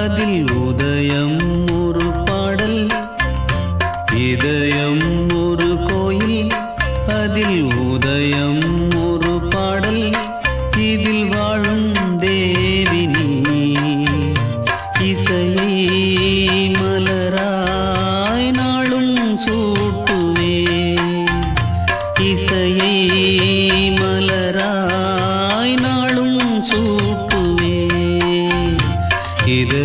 காதில் உதயம் ஒரு பாடல் இதயம் ஒரு கோயில் அதில் உதயம் ஒரு பாடல் இதில் வாழும் தேவினி. இசையை மலராய் நாளும் சூட்டுவே இசையை மலராய் நாளும் சூட்டுவே இது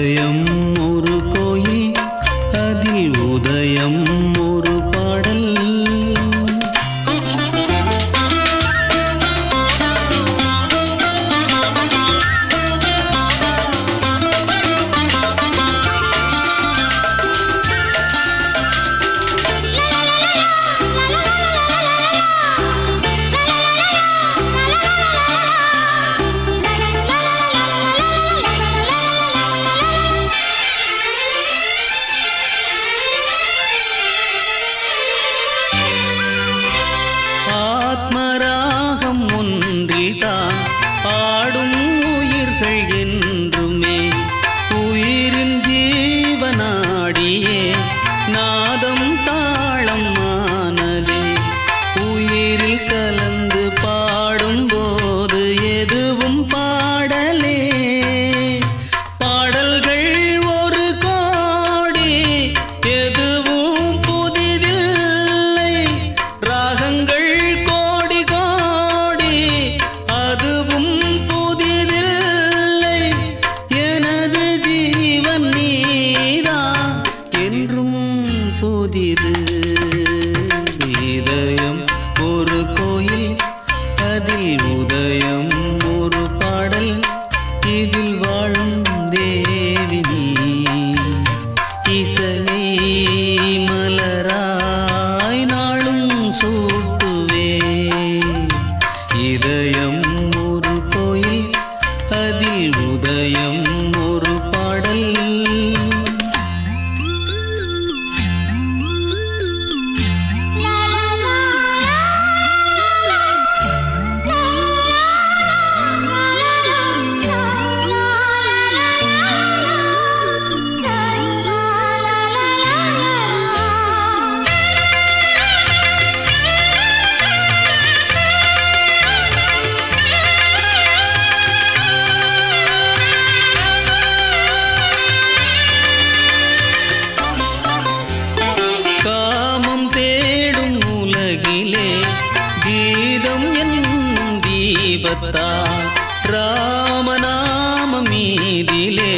மனத்தால் ராமநாம மீதிலே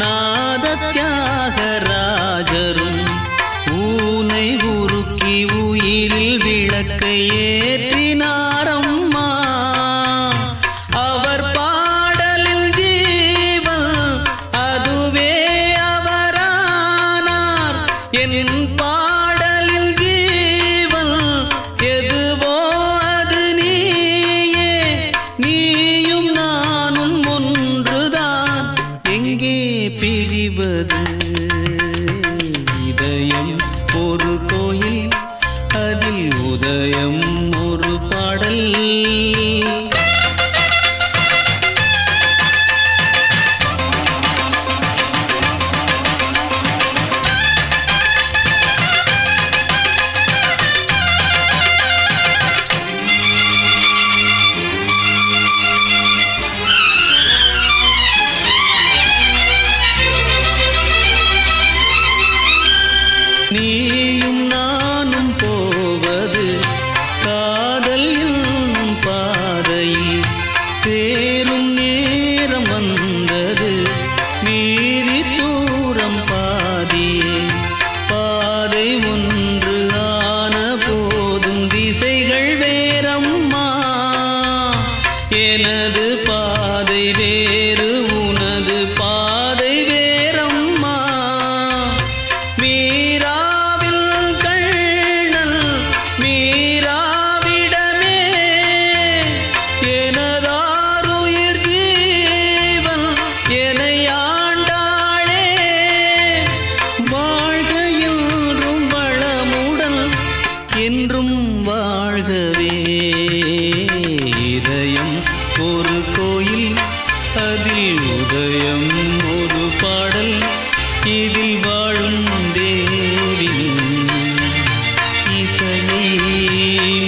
நாதத்தியாகராஜரும் ஊனை உருக்கி உயிரில் விளக்கையே செய்வது. இதயம் ஒரு கோயில் அதில் உதயம் நீயும் நானும் போவது காதல் என்னும் பாதையில் சேரும் நேரம் வந்தது. மீதி தூரம் பாதியே. பாதை ஒன்று ஆன போதும் திசைகள் வேறம்மா. எனது सलीम